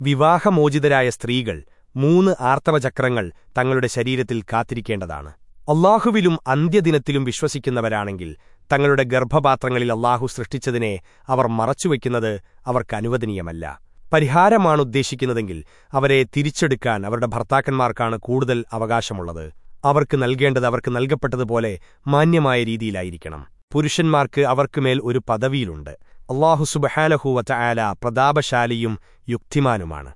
വിവാഹമോചിതരായ സ്ത്രീകൾ മൂന്ന് ആർത്തവചക്രങ്ങൾ തങ്ങളുടെ ശരീരത്തിൽ കാത്തിരിക്കേണ്ടതാണ്. അള്ളാഹുവിലും അന്ത്യദിനത്തിലും വിശ്വസിക്കുന്നവരാണെങ്കിൽ തങ്ങളുടെ ഗർഭപാത്രങ്ങളിൽ അള്ളാഹു സൃഷ്ടിച്ചതിനെ അവർ മറച്ചുവെക്കുന്നത് അവർക്ക് അനുവദനീയമല്ല. പരിഹാരമാണുദ്ദേശിക്കുന്നതെങ്കിൽ അവരെ തിരിച്ചെടുക്കാൻ അവരുടെ ഭർത്താക്കന്മാർക്കാണ് കൂടുതൽ അവകാശമുള്ളത്. അവർക്ക് നൽകേണ്ടത് അവർക്ക് നൽകപ്പെട്ടതുപോലെ മാന്യമായ രീതിയിലായിരിക്കണം. പുരുഷന്മാർക്ക് അവർക്കുമേൽ ഒരു പദവിയിലുണ്ട്. അള്ളാഹു സുബഹാനഹൂവറ്റ ആല പ്രതാപശാലിയും യുക്തിമാനുമാണ്.